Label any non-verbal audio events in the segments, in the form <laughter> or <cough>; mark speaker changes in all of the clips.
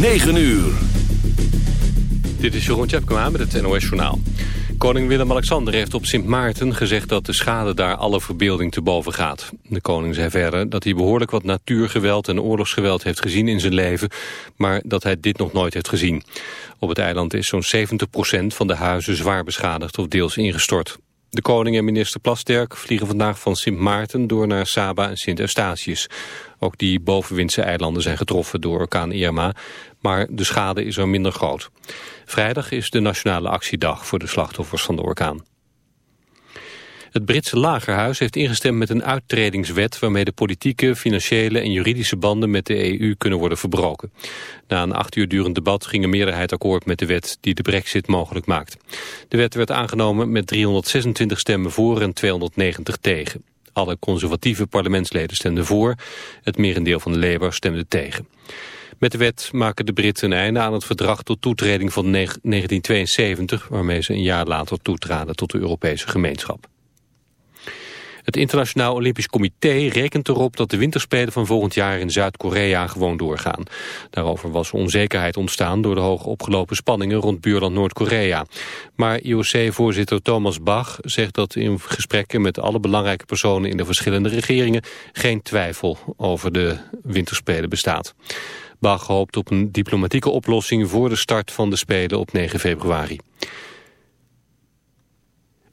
Speaker 1: 9 uur.
Speaker 2: Dit is Jeroen Tjepkema met het NOS Journaal. Koning Willem-Alexander heeft op Sint Maarten gezegd dat de schade daar alle verbeelding te boven gaat. De koning zei verder dat hij behoorlijk wat natuurgeweld en oorlogsgeweld heeft gezien in zijn leven, maar dat hij dit nog nooit heeft gezien. Op het eiland is zo'n 70% van de huizen zwaar beschadigd of deels ingestort. De koning en minister Plasterk vliegen vandaag van Sint Maarten door naar Saba en Sint Eustatius. Ook die bovenwindse eilanden zijn getroffen door orkaan Irma, maar de schade is er minder groot. Vrijdag is de nationale actiedag voor de slachtoffers van de orkaan. Het Britse lagerhuis heeft ingestemd met een uittredingswet... waarmee de politieke, financiële en juridische banden met de EU kunnen worden verbroken. Na een acht uur durend debat ging een meerderheid akkoord met de wet... die de brexit mogelijk maakt. De wet werd aangenomen met 326 stemmen voor en 290 tegen. Alle conservatieve parlementsleden stemden voor. Het merendeel van de Labour stemde tegen. Met de wet maken de Britten een einde aan het verdrag tot toetreding van 1972... waarmee ze een jaar later toetraden tot de Europese gemeenschap. Het Internationaal Olympisch Comité rekent erop dat de winterspelen van volgend jaar in Zuid-Korea gewoon doorgaan. Daarover was onzekerheid ontstaan door de hoog opgelopen spanningen rond buurland Noord-Korea. Maar IOC-voorzitter Thomas Bach zegt dat in gesprekken met alle belangrijke personen in de verschillende regeringen geen twijfel over de winterspelen bestaat. Bach hoopt op een diplomatieke oplossing voor de start van de Spelen op 9 februari.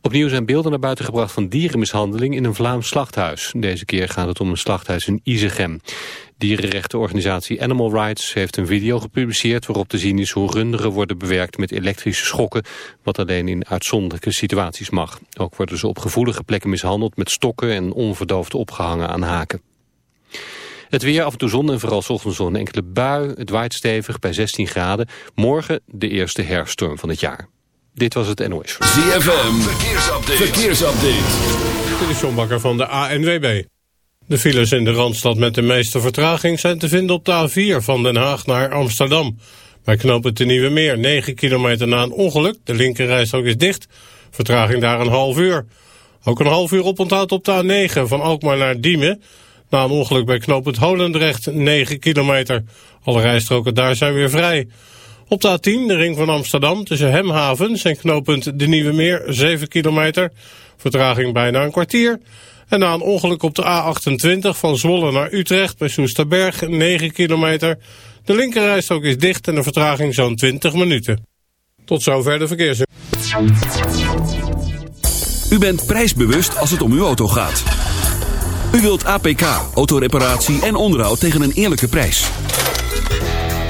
Speaker 2: Opnieuw zijn beelden naar buiten gebracht van dierenmishandeling in een Vlaams slachthuis. Deze keer gaat het om een slachthuis in Izegem. Dierenrechtenorganisatie Animal Rights heeft een video gepubliceerd... waarop te zien is hoe runderen worden bewerkt met elektrische schokken... wat alleen in uitzonderlijke situaties mag. Ook worden ze op gevoelige plekken mishandeld met stokken... en onverdoofd opgehangen aan haken. Het weer af en toe zon en vooral ochtends een enkele bui. Het waait stevig bij 16 graden. Morgen de eerste herfststorm van het jaar. Dit was het NOS.
Speaker 1: ZFM, verkeersupdate. verkeersupdate.
Speaker 3: Dit is John Bakker van de ANWB. De files in de Randstad met de meeste vertraging zijn te vinden op de A4 van Den Haag naar Amsterdam. Bij knopen te Nieuwe Meer, 9 kilometer na een ongeluk. De linkerrijstrook is dicht. Vertraging daar een half uur. Ook een half uur oponthoud op de A9 van Alkmaar naar Diemen. Na een ongeluk bij knooppunt Holendrecht, 9 kilometer. Alle rijstroken daar zijn weer vrij. Op de A10, de ring van Amsterdam, tussen Hemhavens en knooppunt De Nieuwe Meer, 7 kilometer. Vertraging bijna een kwartier. En na een ongeluk op de A28 van Zwolle naar Utrecht bij Soesterberg, 9 kilometer. De linkerrijstrook is dicht en de vertraging zo'n 20 minuten. Tot zover de verkeers.
Speaker 1: U bent prijsbewust als het om uw auto gaat. U wilt APK, autoreparatie en onderhoud tegen een eerlijke prijs.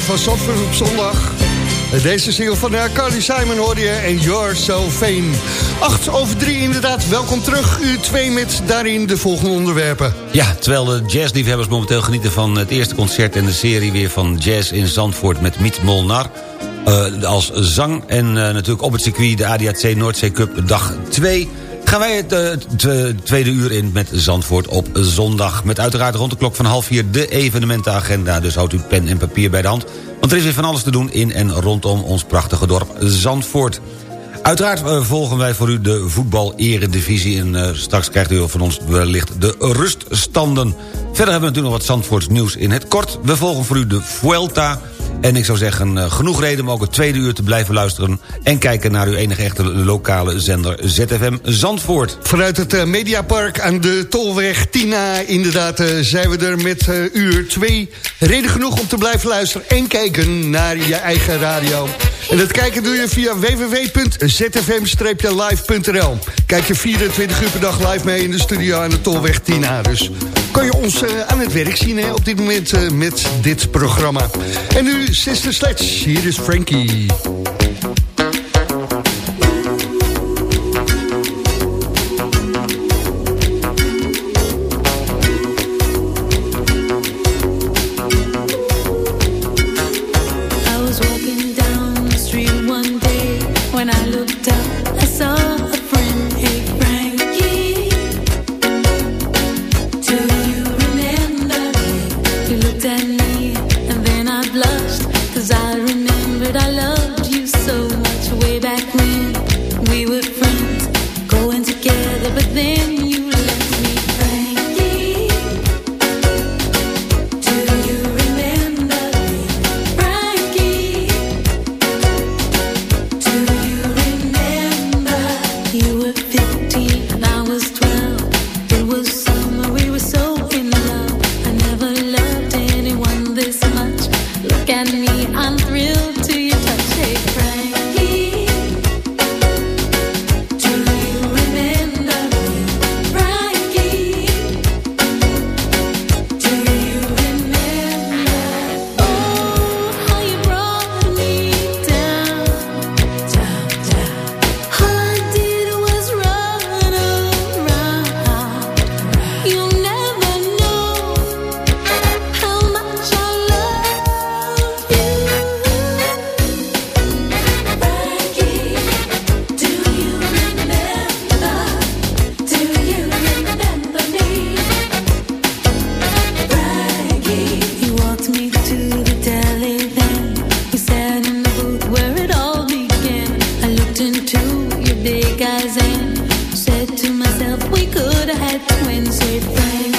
Speaker 4: 2 van Zandvoort op zondag. Deze single van uh, Carly Simon hoorde je en You're So Fame. 8 over 3 inderdaad, welkom terug. U 2 met daarin de volgende onderwerpen.
Speaker 5: Ja, terwijl de jazzliefhebbers momenteel genieten van het eerste concert... en de serie weer van Jazz in Zandvoort met Miet Molnar... Uh, als zang en natuurlijk op het circuit de ADAC Noordzee Cup dag 2 gaan wij het, uh, tweede uur in met Zandvoort op zondag. Met uiteraard rond de klok van half vier de evenementenagenda. Dus houdt u pen en papier bij de hand. Want er is weer van alles te doen in en rondom ons prachtige dorp Zandvoort. Uiteraard uh, volgen wij voor u de voetbal-eredivisie... en uh, straks krijgt u van ons wellicht de ruststanden. Verder hebben we natuurlijk nog wat Zandvoorts nieuws in het kort. We volgen voor u de Vuelta... En ik zou zeggen, uh, genoeg reden om ook het tweede uur te blijven luisteren... en kijken naar uw enige echte lokale zender ZFM Zandvoort.
Speaker 4: Vanuit het uh, Mediapark aan de Tolweg Tina, inderdaad, uh, zijn we er met uur 2. Reden genoeg om te blijven luisteren en kijken naar je eigen radio. En dat kijken doe je via www.zfm-live.nl. Kijk je 24 uur per dag live mee in de studio aan de Tolweg Tina. Dus kan je ons aan het werk zien op dit moment met dit programma. En nu Sister Sledge. Hier is Frankie.
Speaker 6: let the wind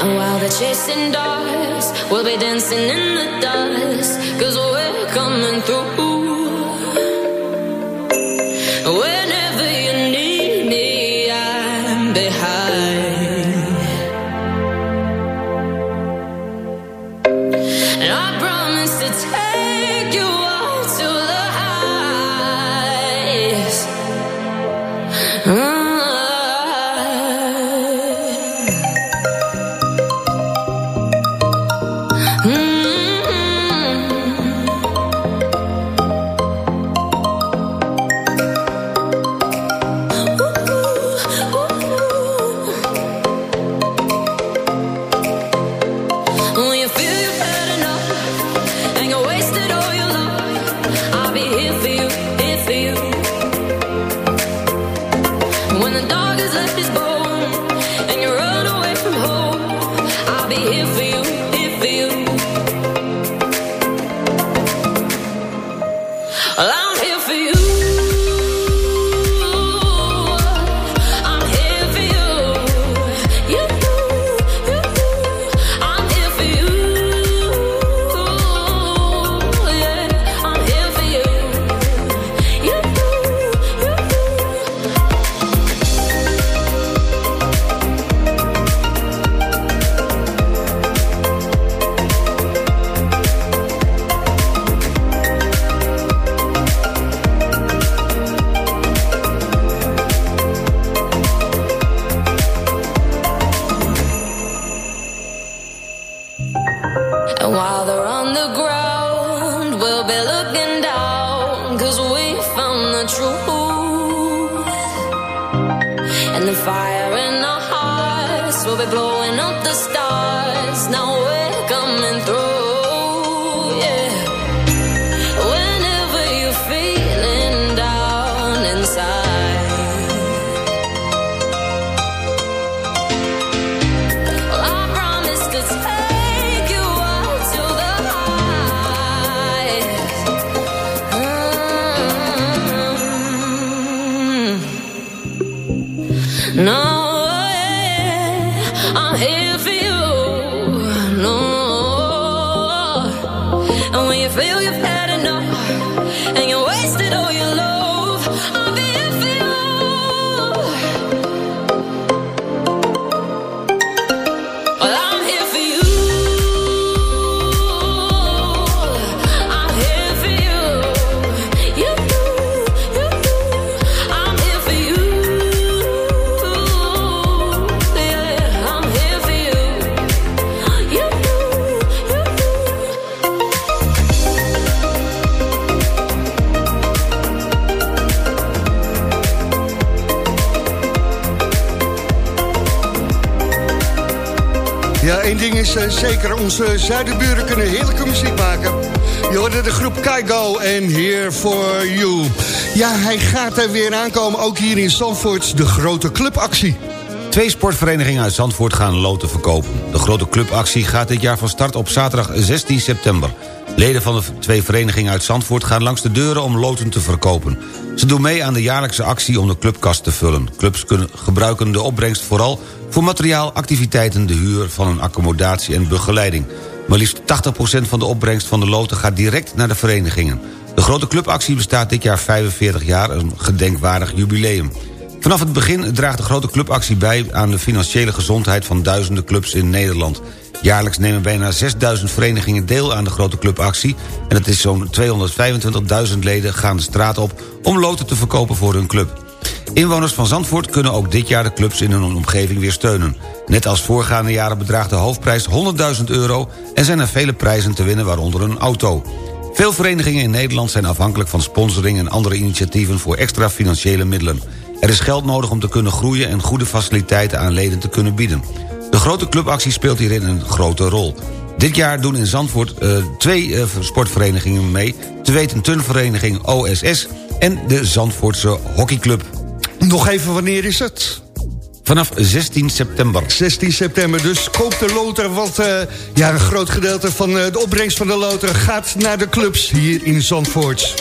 Speaker 6: And while they're chasing dogs, we'll be dancing in
Speaker 7: Ja, één ding is eh, zeker, onze zuidenburen kunnen heerlijke muziek maken. Je hoorde de groep Kaigo en Here For You. Ja, hij gaat er weer aankomen, ook hier in Zandvoort, de grote clubactie.
Speaker 5: Twee sportverenigingen uit Zandvoort gaan loten verkopen. De grote clubactie gaat dit jaar van start op zaterdag 16 september. Leden van de twee verenigingen uit Zandvoort gaan langs de deuren om loten te verkopen. Ze doen mee aan de jaarlijkse actie om de clubkast te vullen. Clubs kunnen gebruiken de opbrengst vooral voor materiaal, activiteiten, de huur van een accommodatie en begeleiding. Maar liefst 80% van de opbrengst van de loten gaat direct naar de verenigingen. De grote clubactie bestaat dit jaar 45 jaar, een gedenkwaardig jubileum. Vanaf het begin draagt de grote clubactie bij aan de financiële gezondheid van duizenden clubs in Nederland. Jaarlijks nemen bijna 6000 verenigingen deel aan de grote clubactie... en het is zo'n 225.000 leden gaan de straat op om loten te verkopen voor hun club. Inwoners van Zandvoort kunnen ook dit jaar de clubs in hun omgeving weer steunen. Net als voorgaande jaren bedraagt de hoofdprijs 100.000 euro... en zijn er vele prijzen te winnen, waaronder een auto. Veel verenigingen in Nederland zijn afhankelijk van sponsoring... en andere initiatieven voor extra financiële middelen. Er is geld nodig om te kunnen groeien... en goede faciliteiten aan leden te kunnen bieden. De grote clubactie speelt hierin een grote rol. Dit jaar doen in Zandvoort uh, twee uh, sportverenigingen mee... te weten turnvereniging OSS en de Zandvoortse hockeyclub.
Speaker 7: Nog even, wanneer is het?
Speaker 5: Vanaf 16 september.
Speaker 8: 16 september, dus koop de loter, want eh, ja, een groot gedeelte van eh, de opbrengst van de loter gaat naar de clubs hier in Zandvoort.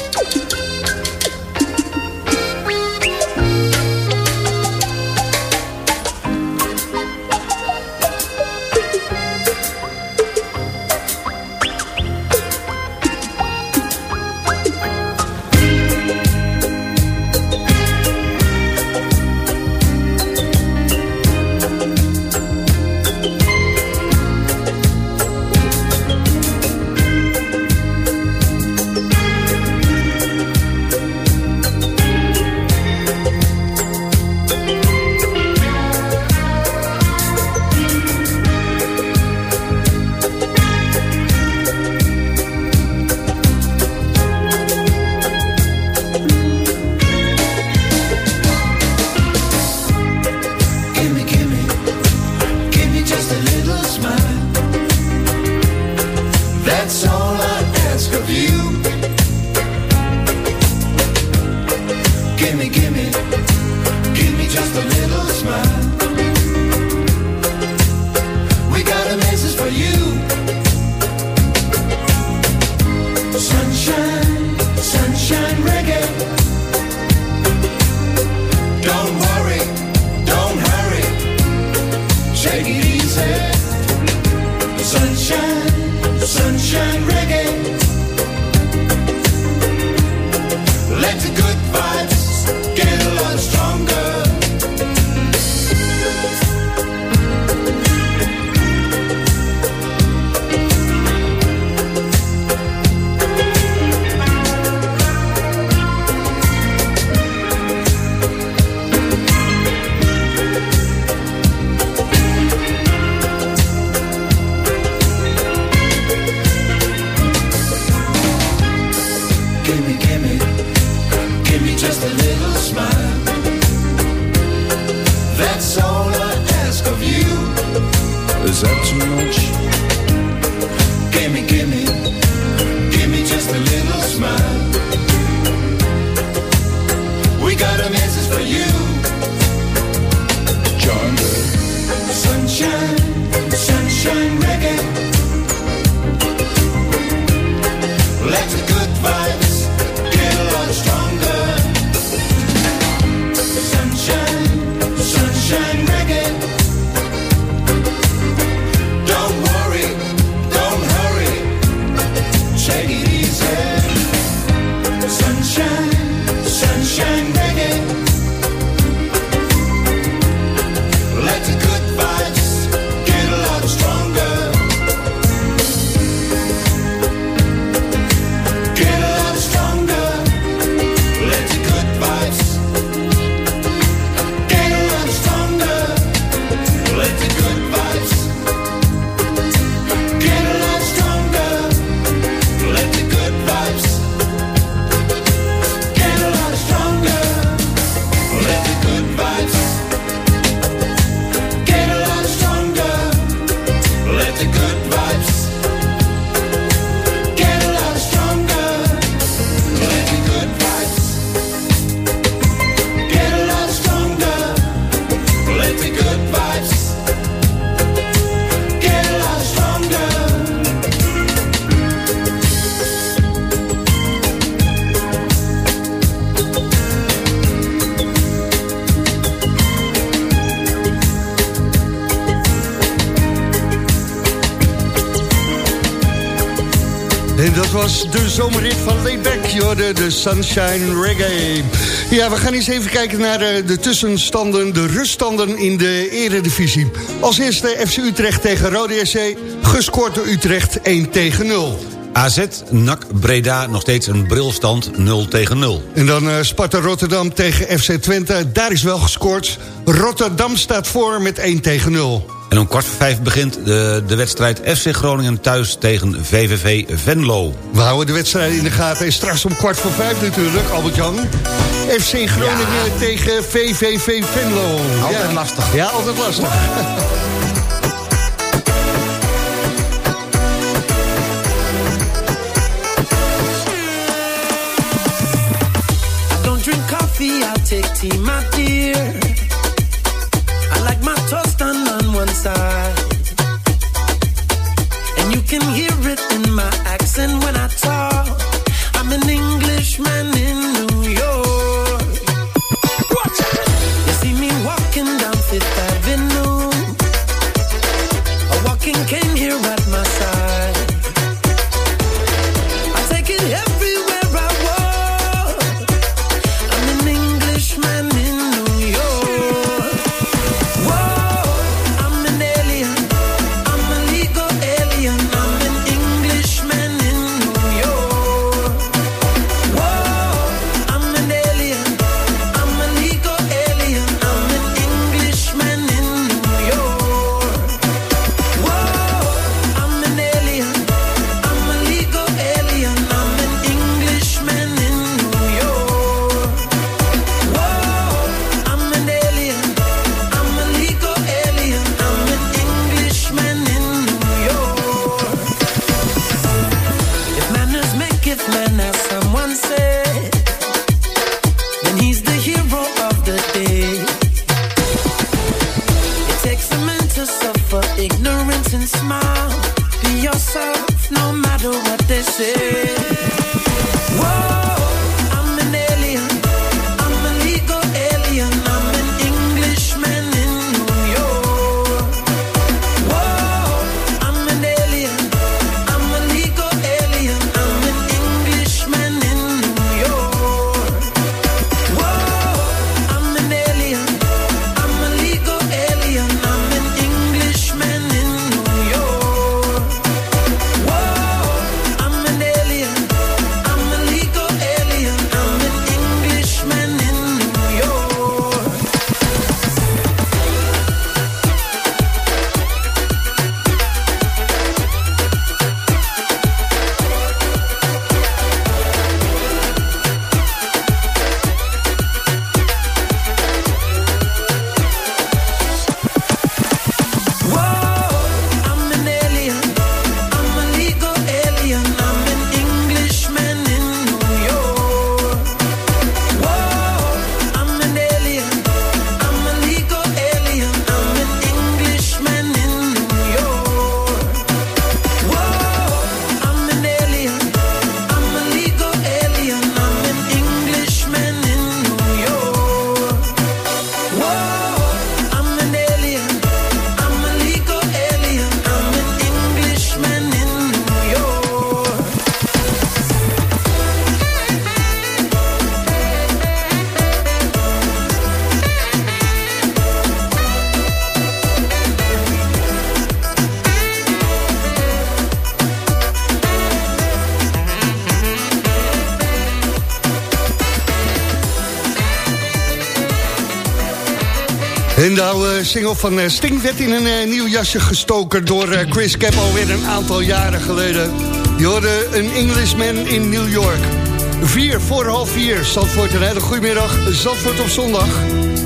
Speaker 8: De, Sunshine Reggae. Ja, we gaan eens even kijken naar de, de tussenstanden, de ruststanden in de eredivisie. Als eerste FC Utrecht tegen Rode SC, gescoord door Utrecht 1 tegen 0.
Speaker 5: AZ, NAC, Breda, nog steeds een brilstand 0 tegen 0.
Speaker 8: En dan eh, Sparta Rotterdam tegen FC Twente, daar is wel gescoord. Rotterdam staat voor met 1 tegen 0.
Speaker 5: En om kwart voor vijf begint de, de wedstrijd FC Groningen thuis tegen VVV Venlo.
Speaker 8: We houden de wedstrijd in de gaten. En straks om kwart voor vijf natuurlijk, Albert-Jan. FC Groningen tegen VVV Venlo.
Speaker 5: Altijd
Speaker 8: ja.
Speaker 5: lastig.
Speaker 8: Ja, altijd lastig.
Speaker 9: I don't drink coffee, I'll take tea, my dear.
Speaker 8: inside. And you can hear it in my accent when
Speaker 7: De oude single van eh, Sting, werd in een eh, nieuw jasje gestoken door eh, Chris Cap alweer een aantal jaren geleden. Je hoorde een Englishman in New York. Vier voor half vier, Zandvoort een hele goedemiddag, Zandvoort op zondag.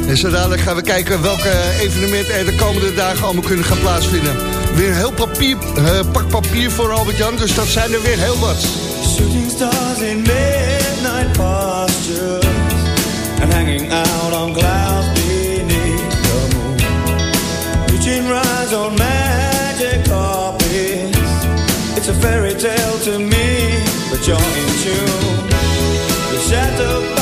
Speaker 7: En zo dadelijk gaan we kijken welke evenementen er de komende dagen allemaal kunnen gaan plaatsvinden. Weer heel papier, pak papier voor Albert-Jan, dus dat zijn er weer heel wat.
Speaker 10: Shooting stars in midnight postures And hanging out on clouds eyes on magic carpets It's a fairy tale to me But you're in tune. The shadow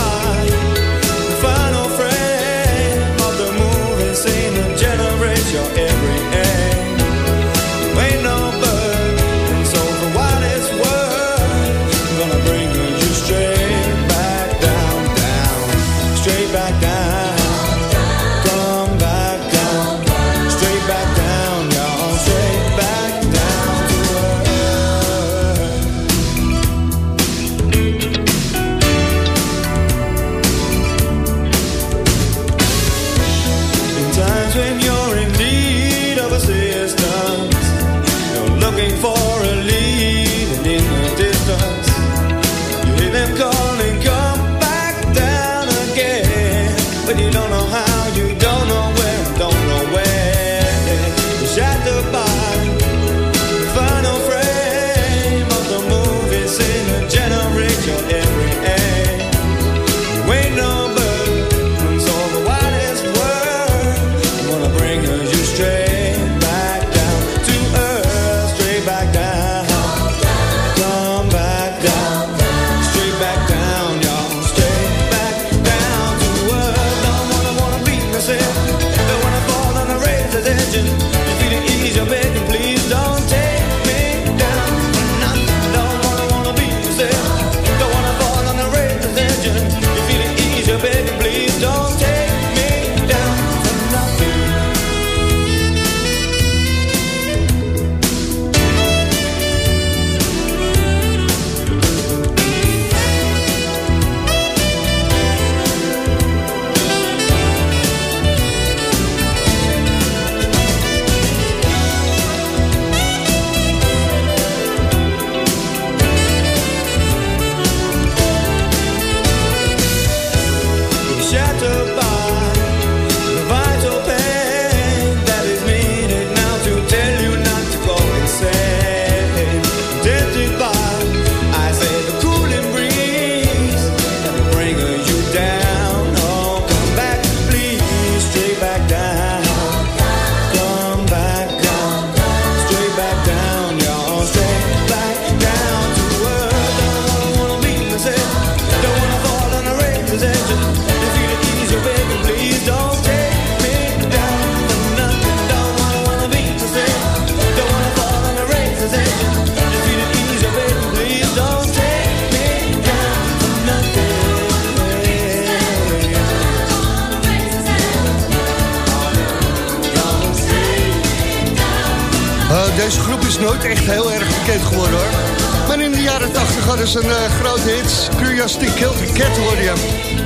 Speaker 7: deze groep is nooit echt heel erg bekend geworden hoor. Maar in de jaren 80 hadden ze een uh, grote hit. Curiosity Killed Cat hoorde je.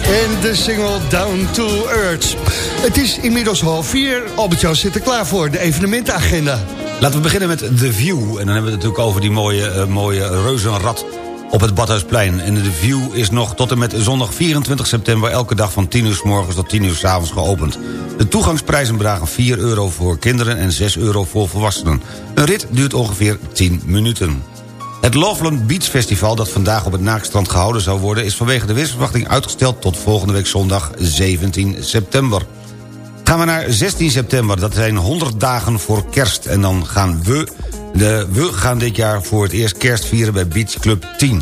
Speaker 7: En de single Down to Earth. Het is inmiddels half vier. Albert-Jan zit er klaar voor, de evenementenagenda.
Speaker 5: Laten we beginnen met The View. En dan hebben we het natuurlijk over die mooie, uh, mooie reuzenrad op het Badhuisplein. En de View is nog tot en met zondag 24 september... elke dag van 10 uur s morgens tot 10 uur s avonds geopend. De toegangsprijzen bedragen 4 euro voor kinderen en 6 euro voor volwassenen. Een rit duurt ongeveer 10 minuten. Het Loveland Beach Festival dat vandaag op het Naakstrand gehouden zou worden... is vanwege de weersverwachting uitgesteld tot volgende week zondag 17 september. Gaan we naar 16 september, dat zijn 100 dagen voor kerst. En dan gaan we, de, we gaan dit jaar voor het eerst kerst vieren bij Beach Club 10.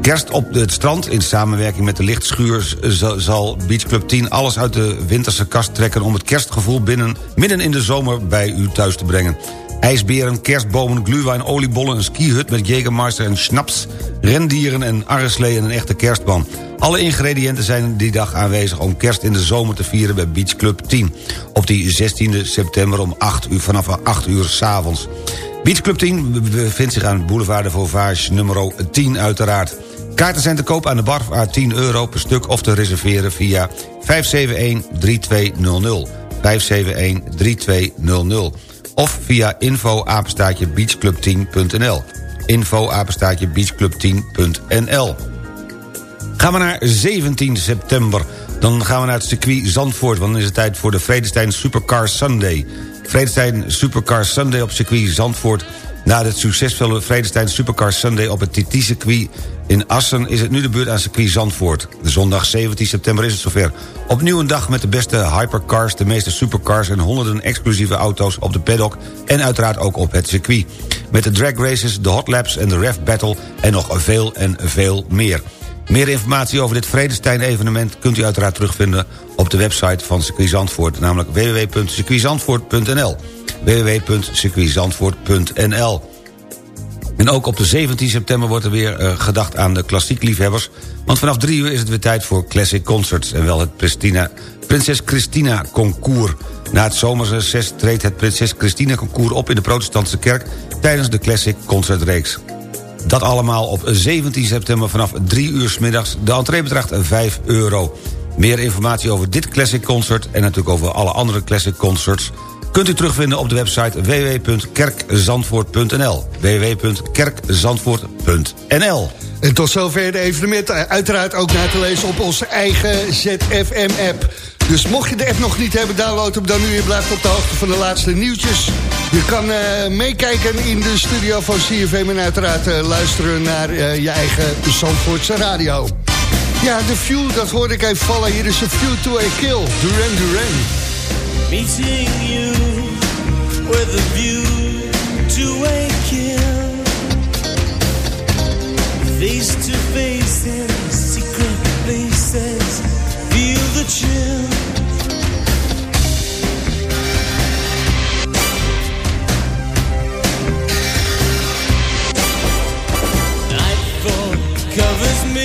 Speaker 5: Kerst op het strand in samenwerking met de lichtschuur... zal Beach Club 10 alles uit de winterse kast trekken... om het kerstgevoel binnen, midden in de zomer bij u thuis te brengen. IJsberen, kerstbomen, gluwijn, oliebollen, een skihut met Jägermeister en schnaps... rendieren en arreslee en een echte kerstman. Alle ingrediënten zijn die dag aanwezig om kerst in de zomer te vieren bij Beach Club 10. Op die 16 september om 8 uur, vanaf 8 uur s'avonds. Beach Club 10 bevindt zich aan boulevard de Vauvage nummer 10 uiteraard. Kaarten zijn te koop aan de bar voor 10 euro per stuk... of te reserveren via 571-3200. 571-3200 of via info beachclub10.nl. info beachclub10.nl. Gaan we naar 17 september. Dan gaan we naar het circuit Zandvoort, want dan is het tijd voor de Vredestein Supercar Sunday. Vredestein Supercar Sunday op circuit Zandvoort... Na het succesvolle Vredestein Supercar Sunday op het TT-circuit in Assen... is het nu de beurt aan circuit Zandvoort. De zondag 17 september is het zover. Opnieuw een dag met de beste hypercars, de meeste supercars... en honderden exclusieve auto's op de paddock... en uiteraard ook op het circuit. Met de drag races, de hot laps en de ref battle... en nog veel en veel meer. Meer informatie over dit Vredestein-evenement... kunt u uiteraard terugvinden op de website van circuit Zandvoort... namelijk www.circuitzandvoort.nl www.circuitzandvoort.nl En ook op de 17 september wordt er weer uh, gedacht aan de klassiekliefhebbers... want vanaf drie uur is het weer tijd voor Classic Concerts... en wel het Pristina, Prinses Christina Concours. Na het zomerreces treedt het Prinses Christina Concours op... in de protestantse kerk tijdens de Classic Concertreeks. Dat allemaal op 17 september vanaf 3 uur s middags. De entree bedraagt 5 euro. Meer informatie over dit Classic Concert... en natuurlijk over alle andere Classic Concerts kunt u terugvinden op de website www.kerkzandvoort.nl www.kerkzandvoort.nl
Speaker 7: En tot zover de evenementen. Uiteraard ook na te lezen op onze eigen ZFM-app. Dus mocht je de app nog niet hebben, download hem dan nu. Je blijft op de hoogte van de laatste nieuwtjes. Je kan uh, meekijken in de studio van CFM... en uiteraard uh, luisteren naar uh, je eigen Zandvoortse radio. Ja, de View, dat hoorde ik even vallen. Hier is een View to a Kill, Duran Duran.
Speaker 10: Meeting you with a view to a kill. Face to face secret places, feel the chill. Covers me,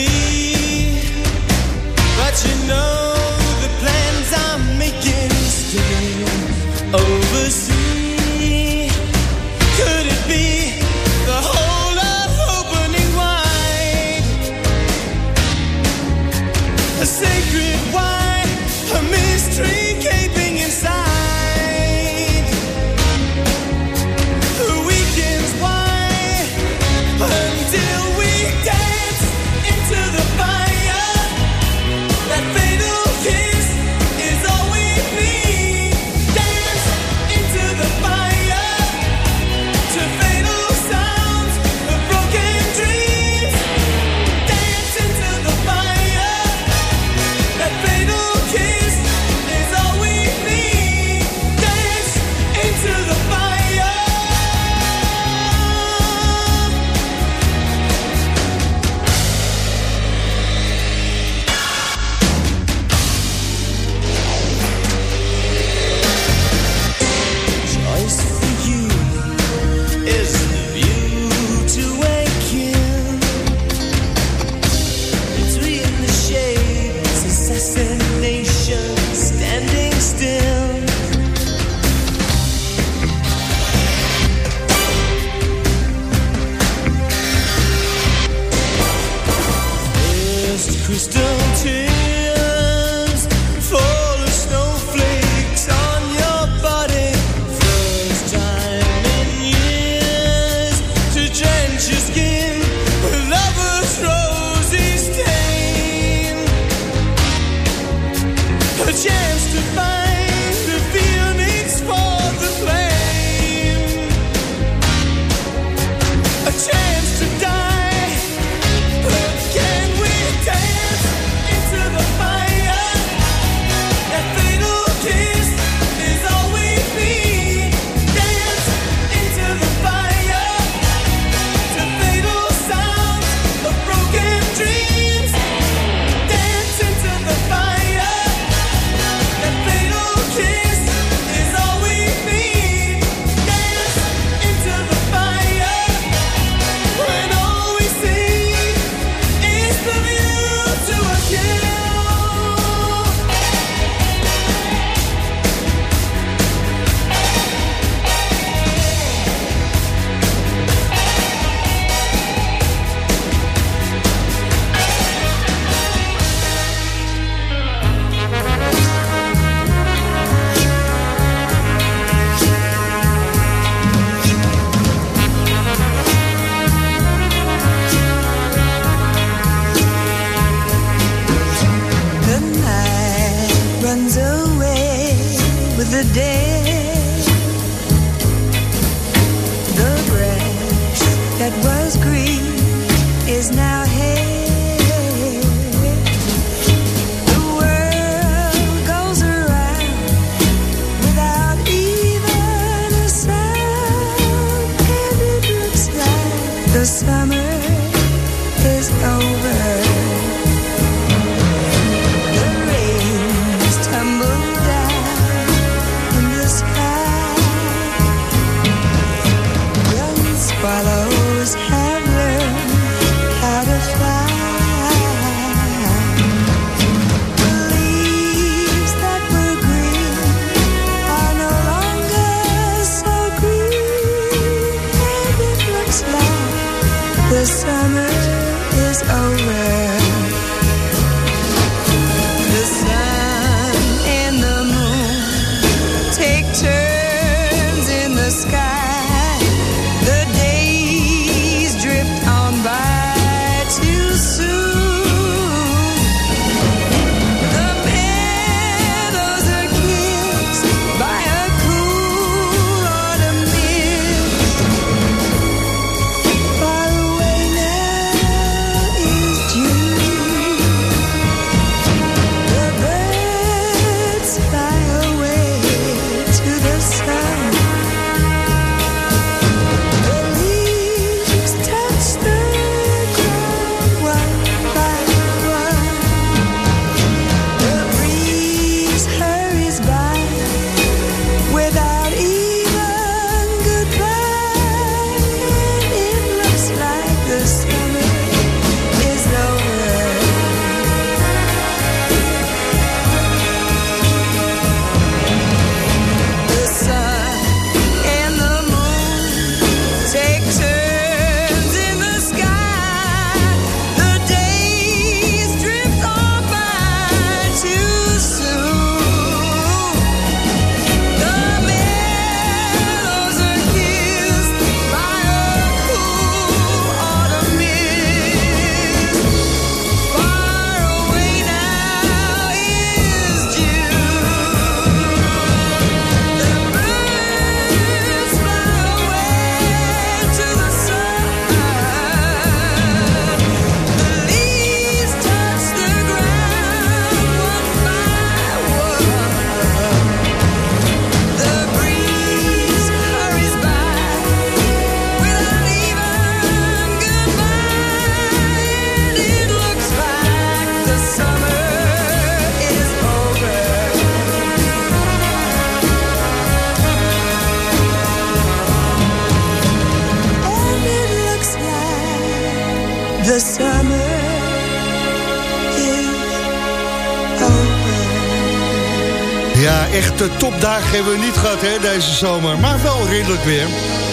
Speaker 7: topdagen hebben we niet gehad hè, deze zomer. Maar wel redelijk weer.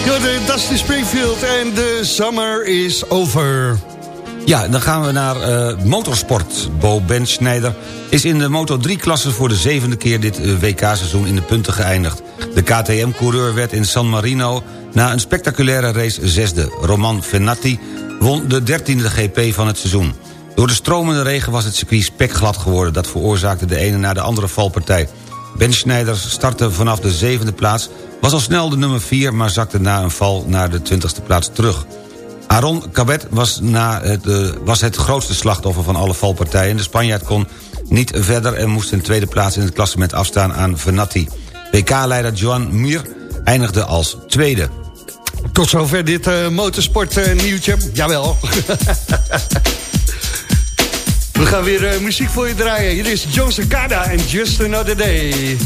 Speaker 7: Ja, de Dusty Springfield en de summer is over.
Speaker 5: Ja, dan gaan we naar eh, motorsport. Bo Benschneider is in de Moto3-klasse voor de zevende keer dit eh, WK-seizoen in de punten geëindigd. De KTM-coureur werd in San Marino na een spectaculaire race zesde. Roman Fenati won de dertiende GP van het seizoen. Door de stromende regen was het circuit spekglad geworden. Dat veroorzaakte de ene na de andere valpartij. Ben Schneider startte vanaf de zevende plaats... was al snel de nummer 4, maar zakte na een val naar de twintigste plaats terug. Aaron Cabet was, na het, uh, was het grootste slachtoffer van alle valpartijen. De Spanjaard kon niet verder en moest in tweede plaats in het klassement afstaan aan Venatti. WK-leider Joan Mir eindigde als tweede.
Speaker 7: Tot zover dit uh, motorsport uh, nieuwtje. Jawel. <laughs> We gaan weer uh, muziek voor je draaien. Hier is John Cicada en Just Another Day.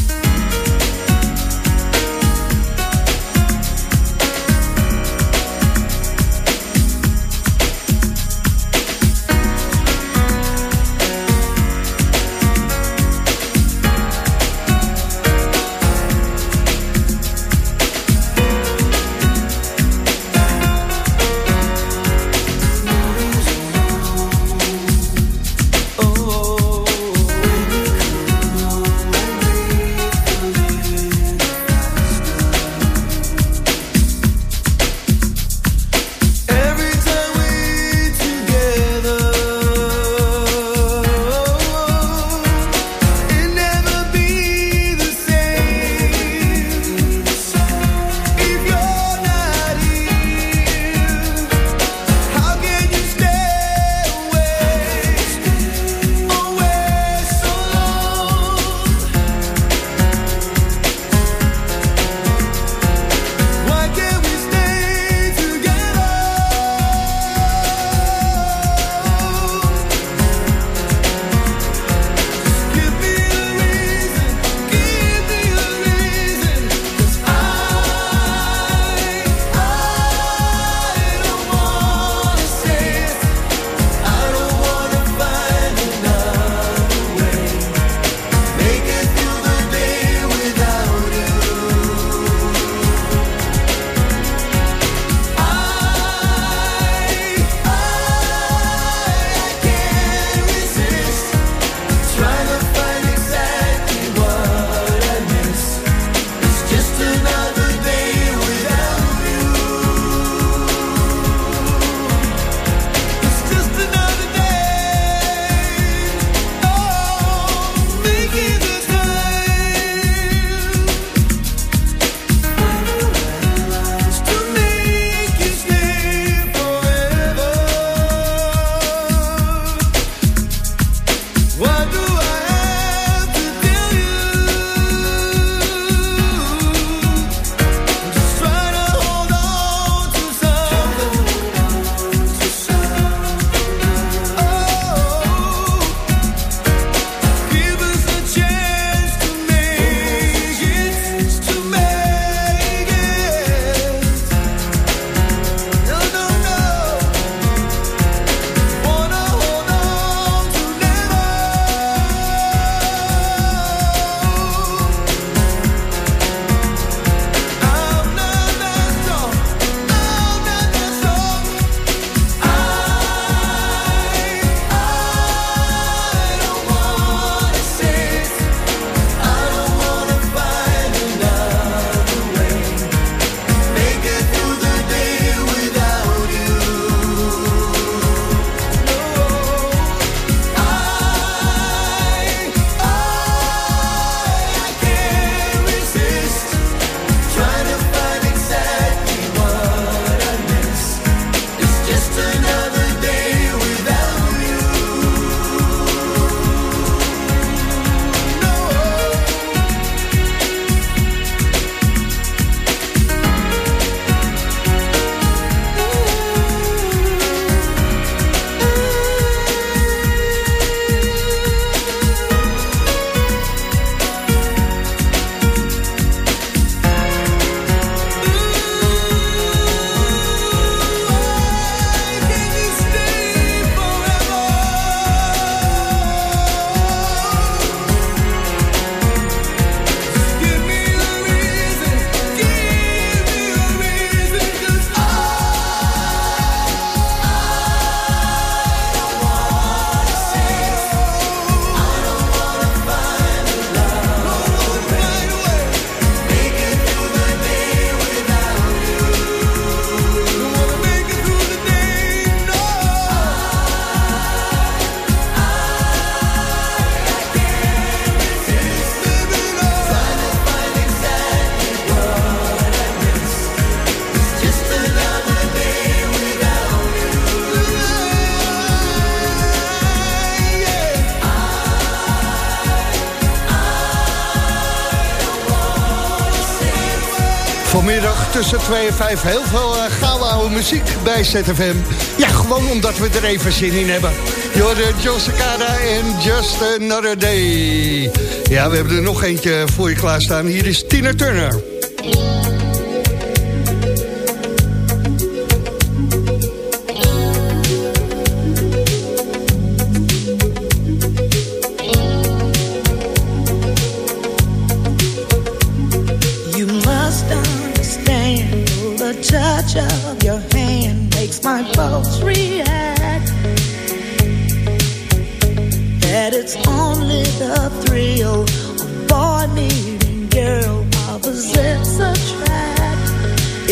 Speaker 7: 2 en 5 heel veel uh, gouden oude muziek bij ZFM. Ja, gewoon omdat we er even zin in hebben. Jorden, John Cicada en Just Another Day. Ja, we hebben er nog eentje voor je klaarstaan. Hier is Tina Turner.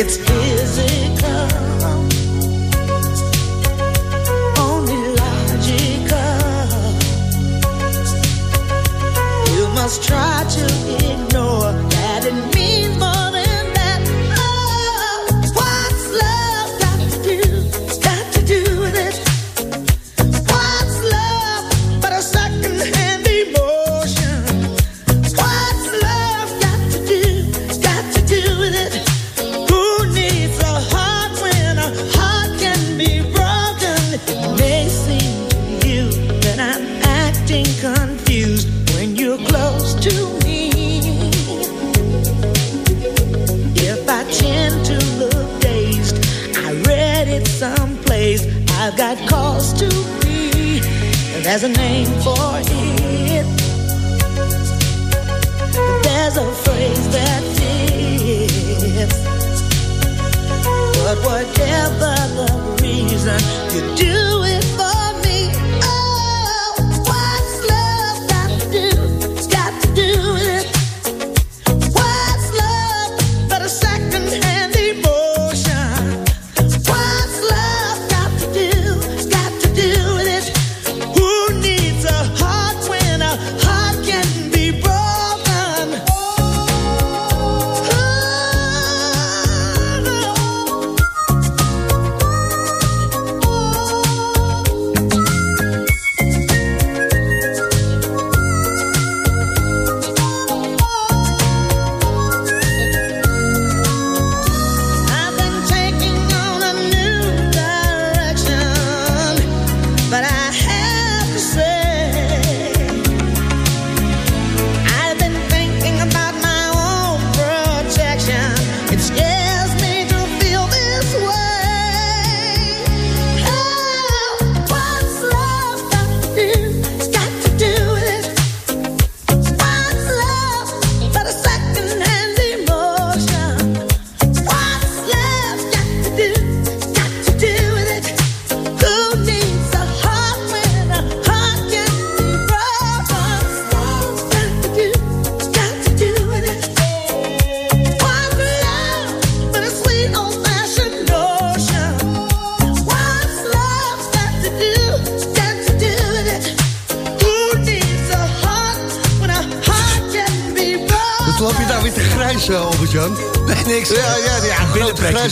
Speaker 11: It's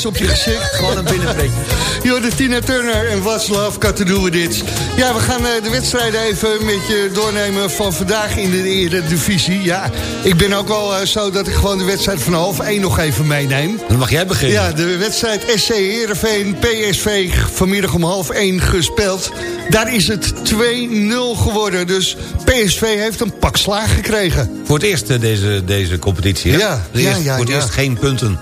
Speaker 7: op je gezicht.
Speaker 5: Gewoon een binnenpretje.
Speaker 7: Yo, de Tina Turner en What's Love Got To Do With It. Ja, we gaan eh, de wedstrijden even met je doornemen van vandaag in de Eredivisie. Ja, ik ben ook wel eh, zo dat ik gewoon de wedstrijd van half 1 nog even meeneem.
Speaker 5: Dan mag jij beginnen.
Speaker 7: Ja, de wedstrijd SC Heerenveen PSV vanmiddag om half 1 gespeeld. Daar is het 2-0 geworden, dus PSV heeft een pak slaag gekregen.
Speaker 5: Voor het eerst eh, deze, deze competitie, hè?
Speaker 7: Ja,
Speaker 5: Voor het eerst,
Speaker 7: ja, ja,
Speaker 5: voor het
Speaker 7: ja.
Speaker 5: eerst geen punten.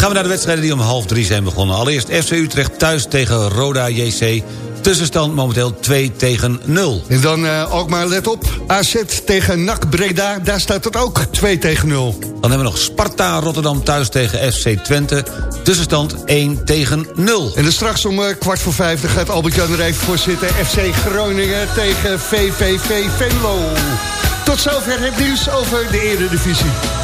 Speaker 5: Gaan we naar de wedstrijden die om half drie zijn begonnen. Allereerst FC Utrecht thuis tegen Roda JC. Tussenstand momenteel 2 tegen 0.
Speaker 7: En dan eh ook maar let op, AZ tegen NAC Breda, daar staat het ook 2 tegen 0.
Speaker 5: Dan hebben we nog Sparta Rotterdam thuis tegen FC Twente. Tussenstand 1 tegen 0.
Speaker 7: En dan straks om eh, kwart voor vijf dan gaat Albert-Jan er even voor zitten. FC Groningen tegen VVV Venlo. Tot zover het nieuws over de Eredivisie.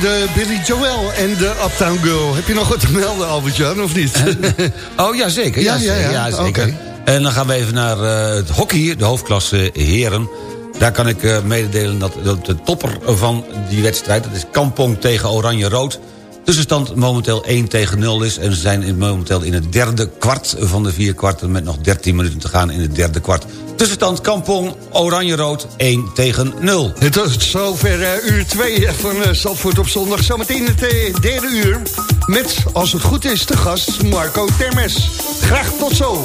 Speaker 7: De Billy Joel en de Uptown Girl. Heb je nog wat te melden, Albert-Jan, of niet?
Speaker 5: Oh, ja, zeker. Ja,
Speaker 7: Ja, ja, ja.
Speaker 5: zeker. En dan gaan we even naar eh, het hockey, de hoofdklasse heren. Daar kan ik eh, mededelen dat, dat de topper van die wedstrijd... dat is Kampong tegen Oranje-Rood... tussenstand momenteel 1 tegen 0 is... en ze zijn momenteel in het derde kwart van de vier kwarten... met nog 13 minuten te gaan in het derde kwart. Tussenstand Kampong, Oranje-Rood 1 tegen 0.
Speaker 7: Het is zover eh, uur 2 van eh, Zandvoort op zondag. Zometeen het eh, derde uur. Met, als het goed is, de gast Marco Termes. Graag tot zo.